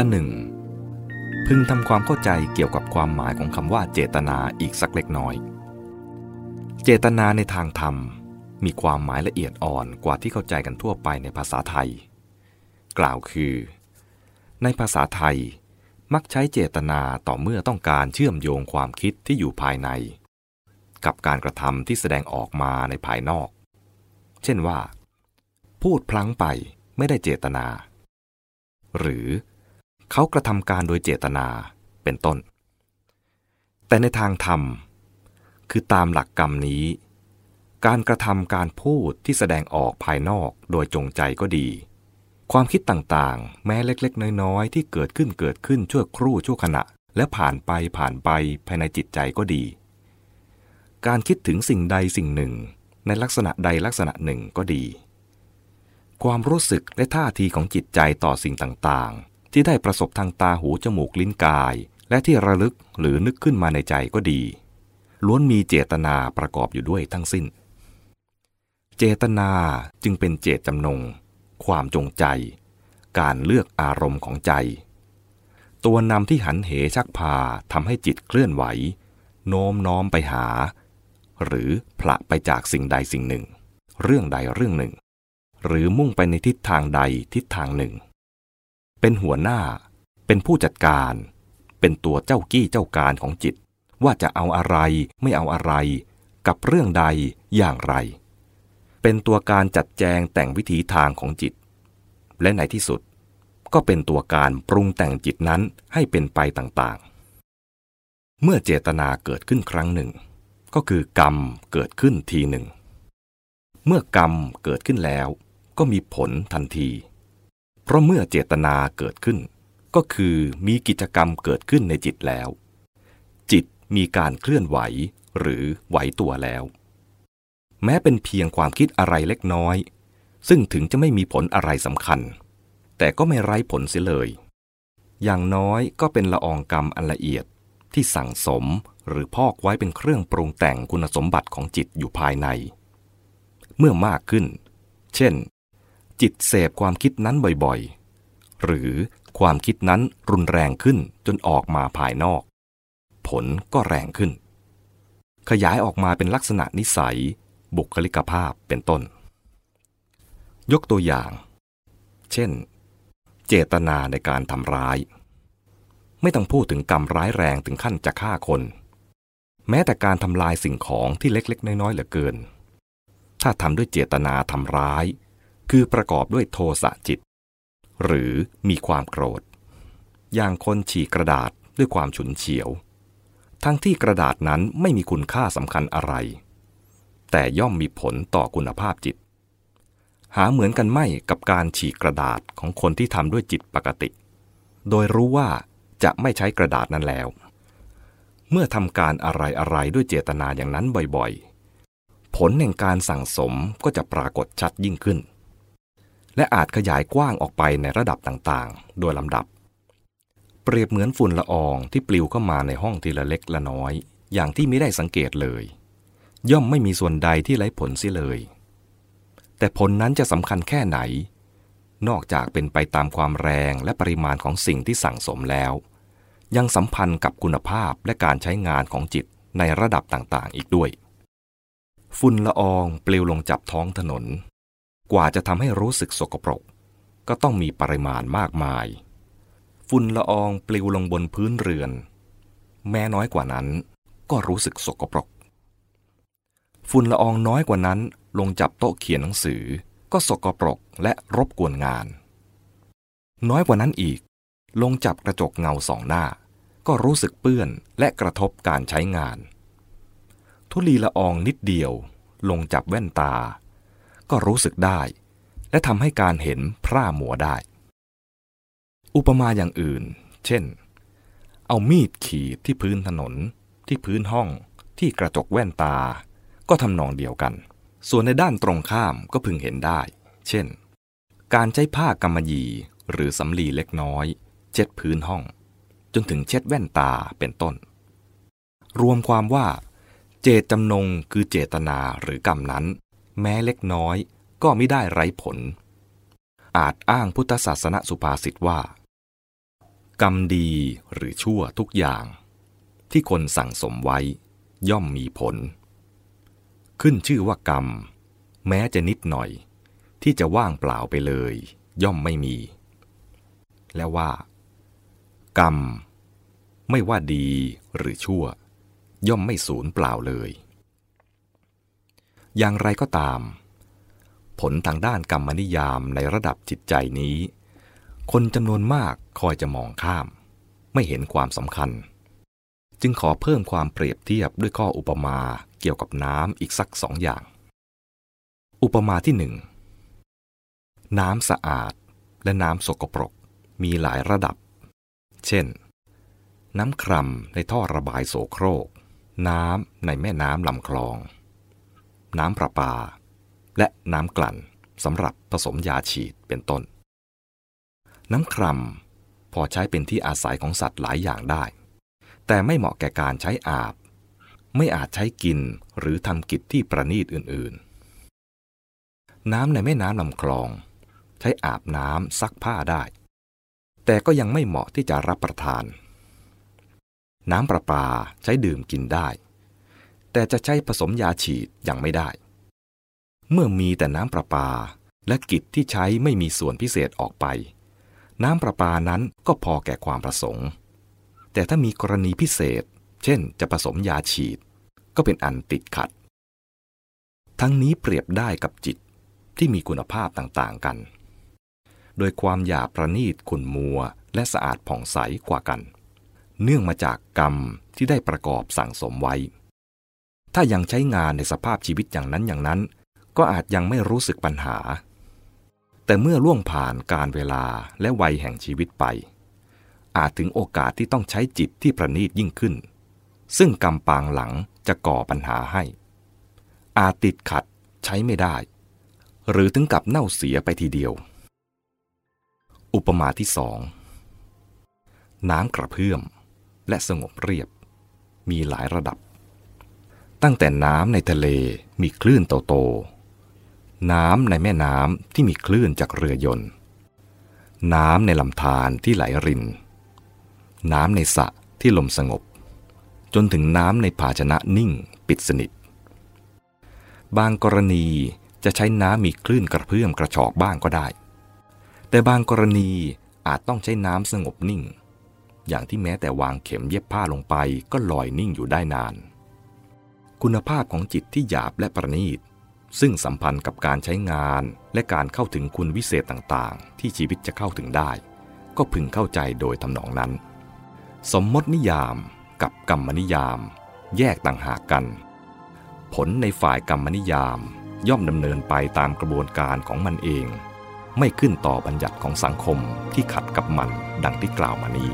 อันหนึ่ง พึงทำความเข้าใจเกี่ยวกับความหมายของคำว่าเจตนาอีกสักเล็กน้อย เจตนาในทางธรรมมีความหมายละเอียดอ่อนกว่าที่เข้าใจกันทั่วไปในภาษาไทย กล่าวคือ ในภาษาไทยมักใช้เจตนาต่อเมื่อต้องการเชื่อมโยงความคิดที่อยู่ภายใน กับการกระทำที่แสดงออกมาในภายนอก เช่นว่า พูดพลั้งไปไม่ได้เจตนา หรือ เขากระทำการโดยเจตนาเป็นต้น แต่ในทางธรรม คือตามหลักกรรมนี้ การกระทำการพูดที่แสดงออกภายนอกโดยจงใจก็ดี ความคิดต่างๆ แม้เล็กๆ น้อยๆ ที่เกิดขึ้นเกิดขึ้นชั่วครู่ชั่วขณะ และผ่านไปผ่านไปภายในจิตใจก็ดี การคิดถึงสิ่งใดสิ่งหนึ่ง ในลักษณะใดลักษณะหนึ่งก็ดีความรู้สึกและท่าทีของจิตใจต่อสิ่งต่างๆ ที่ได้ประสบทางตาหูจมูกลิ้นกาย และที่ระลึกหรือนึกขึ้นมาในใจก็ดี ล้วนมีเจตนาประกอบอยู่ด้วยทั้งสิ้น เจตนาจึงเป็นเจตจำนง ความจงใจ การเลือกอารมณ์ของใจ ตัวนำที่หันเหชักพาทำให้จิตเคลื่อนไหว โน้มน้อมไปหา หรือผละไปจากสิ่งใดสิ่งหนึ่ง เรื่องใดเรื่องหนึ่ง หรือมุ่งไปในทิศทางใดทิศทางหนึ่ง เป็นหัวหน้า เป็นผู้จัดการ เป็นตัวเจ้ากี้เจ้าการของจิต ว่าจะเอาอะไรไม่เอาอะไร กับเรื่องใดอย่างไร เป็นตัวการจัดแจงแต่งวิถีทางของจิต และในที่สุด ก็เป็นตัวการปรุงแต่งจิตนั้นให้เป็นไปต่างๆ เมื่อเจตนาเกิดขึ้นครั้งหนึ่ง ก็คือกรรมเกิดขึ้นทีหนึ่ง เมื่อกรรมเกิดขึ้นแล้ว ก็มีผลทันที เพราะเมื่อเจตนาเกิดขึ้น ก็คือมีกิจกรรมเกิดขึ้นในจิตแล้ว จิตมีการเคลื่อนไหวหรือไหวตัวแล้ว แม้เป็นเพียงความคิดอะไรเล็กน้อย ซึ่งถึงจะไม่มีผลอะไรสำคัญ แต่ก็ไม่ไร้ผลเสียเลย อย่างน้อยก็เป็นละอองกรรมอันละเอียดที่สั่งสมหรือพอกไว้เป็นเครื่องปรุงแต่งคุณสมบัติของจิตอยู่ภายใน เมื่อมากขึ้น เช่น จิตเสพความคิดนั้นบ่อยๆ หรือความคิดนั้นรุนแรงขึ้นจนออกมาภายนอก ผลก็แรงขึ้น ขยายออกมาเป็นลักษณะนิสัย บุคลิกภาพเป็นต้น ยกตัวอย่าง เช่น เจตนาในการทำร้าย ไม่ต้องพูดถึงกรรมร้ายแรงถึงขั้นจะฆ่าคน แม้แต่การทำลายสิ่งของที่เล็กๆ น้อยๆเหลือเกิน ถ้าทำด้วยเจตนาทำร้าย คือประกอบด้วยโทสะจิต หรือมีความโกรธ อย่างคนฉีกกระดาษด้วยความฉุนเฉียว ทั้งที่กระดาษนั้นไม่มีคุณค่าสำคัญอะไร แต่ย่อมมีผลต่อคุณภาพจิต หาเหมือนกันไม่กับการฉีกกระดาษของคนที่ทำด้วยจิตปกติ โดยรู้ว่าจะไม่ใช้กระดาษนั้นแล้ว เมื่อทำการอะไรอะไรด้วยเจตนาอย่างนั้นบ่อยๆ ผลแห่งการสั่งสมก็จะปรากฏชัดยิ่งขึ้น และอาจขยายกว้างออกไปในระดับต่างๆ โดยลำดับ เปรียบเหมือนฝุ่นละอองที่ปลิวเข้ามาในห้องทีละเล็กละน้อย อย่างที่ไม่ได้สังเกตเลย ย่อมไม่มีส่วนใดที่ไร้ผลเสียเลย แต่ผลนั้นจะสำคัญแค่ไหน นอกจากเป็นไปตามความแรงและปริมาณของสิ่งที่สั่งสมแล้ว ยังสัมพันธ์กับคุณภาพและการใช้งานของจิตในระดับต่างๆ อีกด้วยฝุ่นละอองปลิวลงจับท้องถนน กว่าจะทำให้รู้สึกสกปรก ก็ต้องมีปริมาณมากมาย ฝุ่นละอองปลิวลงบนพื้นเรือน แม้น้อยกว่านั้น ก็รู้สึกสกปรก ฝุ่นละอองน้อยกว่านั้นลงจับโต๊ะเขียนหนังสือ ก็สกปรกและรบกวนงาน น้อยกว่านั้นอีก ลงจับกระจกเงาสองหน้า ก็รู้สึกเปื้อนและกระทบการใช้งาน ทุลีละอองนิดเดียวลงจับแว่นตา ก็รู้สึกได้ และทำให้การเห็นพร่ามัวได้ อุปมาอย่างอื่น เช่น เอามีดขีดที่พื้นถนน ที่พื้นห้อง ที่กระจกแว่นตา ก็ทำนองเดียวกัน ส่วนในด้านตรงข้ามก็พึงเห็นได้ เช่น การใช้ผ้ากำมะหยี่หรือสำลีเล็กน้อย เช็ดพื้นห้อง จนถึงเช็ดแว่นตาเป็นต้น รวมความว่า เจตจำนงคือเจตนาหรือกรรมนั้น แม้เล็กน้อย ก็ไม่ได้ไร้ผล อาจอ้างพุทธศาสนสุภาษิตว่า กรรมดีหรือชั่วทุกอย่าง ที่คนสั่งสมไว้ ย่อมมีผล ขึ้นชื่อว่ากรรม แม้จะนิดหน่อย ที่จะว่างเปล่าไปเลย ย่อมไม่มี และว่า กรรม ไม่ว่าดีหรือชั่ว ย่อมไม่สูญเปล่าเลย อย่างไรก็ตาม ผลทางด้านกรรมนิยามในระดับจิตใจนี้ คนจำนวนมากคอยจะมองข้าม ไม่เห็นความสำคัญ จึงขอเพิ่มความเปรียบเทียบด้วยข้ออุปมาเกี่ยวกับน้ำอีกสักสองอย่าง อุปมาที่หนึ่งน้ำสะอาดและน้ำสกปรกมีหลายระดับ เช่น น้ำคร่ำในท่อระบายโสโครก น้ำในแม่น้ำลำคลอง น้ำประปา และน้ำกลั่นสำหรับผสมยาฉีดเป็นต้น น้ำคร่ำพอใช้เป็นที่อาศัยของสัตว์หลายอย่างได้ แต่ไม่เหมาะแก่การใช้อาบ ไม่อาจใช้กินหรือทำกิจที่ประณีตอื่นๆ น้ำในแม่น้ำลำคลอง ใช้อาบน้ำซักผ้าได้ แต่ก็ยังไม่เหมาะที่จะรับประทาน น้ำประปาใช้ดื่มกินได้ แต่จะใช้ผสมยาฉีดยังไม่ได้ เมื่อมีแต่น้ำประปา และกิจที่ใช้ไม่มีส่วนพิเศษออกไป น้ำประปานั้นก็พอแก่ความประสงค์ แต่ถ้ามีกรณีพิเศษ เช่น จะผสมยาฉีด ก็เป็นอันติดขัด ทั้งนี้เปรียบได้กับจิตที่มีคุณภาพต่างๆกัน โดยความหยาประณีตขุนมัว และสะอาดผ่องใสกว่ากัน เนื่องมาจากกรรมที่ได้ประกอบสั่งสมไว้ ถ้ายังใช้งานในสภาพชีวิตอย่างนั้นอย่างนั้น ก็อาจยังไม่รู้สึกปัญหา แต่เมื่อล่วงผ่านการเวลาและวัยแห่งชีวิตไป อาจถึงโอกาสที่ต้องใช้จิตที่ประณีตยิ่งขึ้น ซึ่งกรรมปางหลังจะก่อปัญหาให้ อาจติดขัดใช้ไม่ได้ หรือถึงกับเน่าเสียไปทีเดียว อุปมาที่สองน้ำกระเพื่อมและสงบเรียบ มีหลายระดับ ตั้งแต่น้ำในทะเลมีคลื่นโตๆน้ำในแม่น้ำที่มีคลื่นจากเรือยนต์ น้ำในลำธารที่ไหลริน น้ำในสระที่ลมสงบ จนถึงน้ำในภาชนะนิ่งปิดสนิท บางกรณีจะใช้น้ำมีคลื่นกระเพื่อมกระชอกบ้างก็ได้ แต่บางกรณีอาจต้องใช้น้ำสงบนิ่ง อย่างที่แม้แต่วางเข็มเย็บผ้าลงไปก็ลอยนิ่งอยู่ได้นาน คุณภาพของจิตที่หยาบและประณีต ซึ่งสัมพันธ์กับการใช้งานและการเข้าถึงคุณวิเศษต่างๆ ที่ชีวิตจะเข้าถึงได้ ก็พึงเข้าใจโดยทำนองนั้น สมมตินิยามกับกรรมนิยาม แยกต่างหากกัน ผลในฝ่ายกรรมนิยามย่อมดำเนินไปตามกระบวนการของมันเอง ไม่ขึ้นต่อบัญญัติของสังคมที่ขัดกับมันดังที่กล่าวมานี้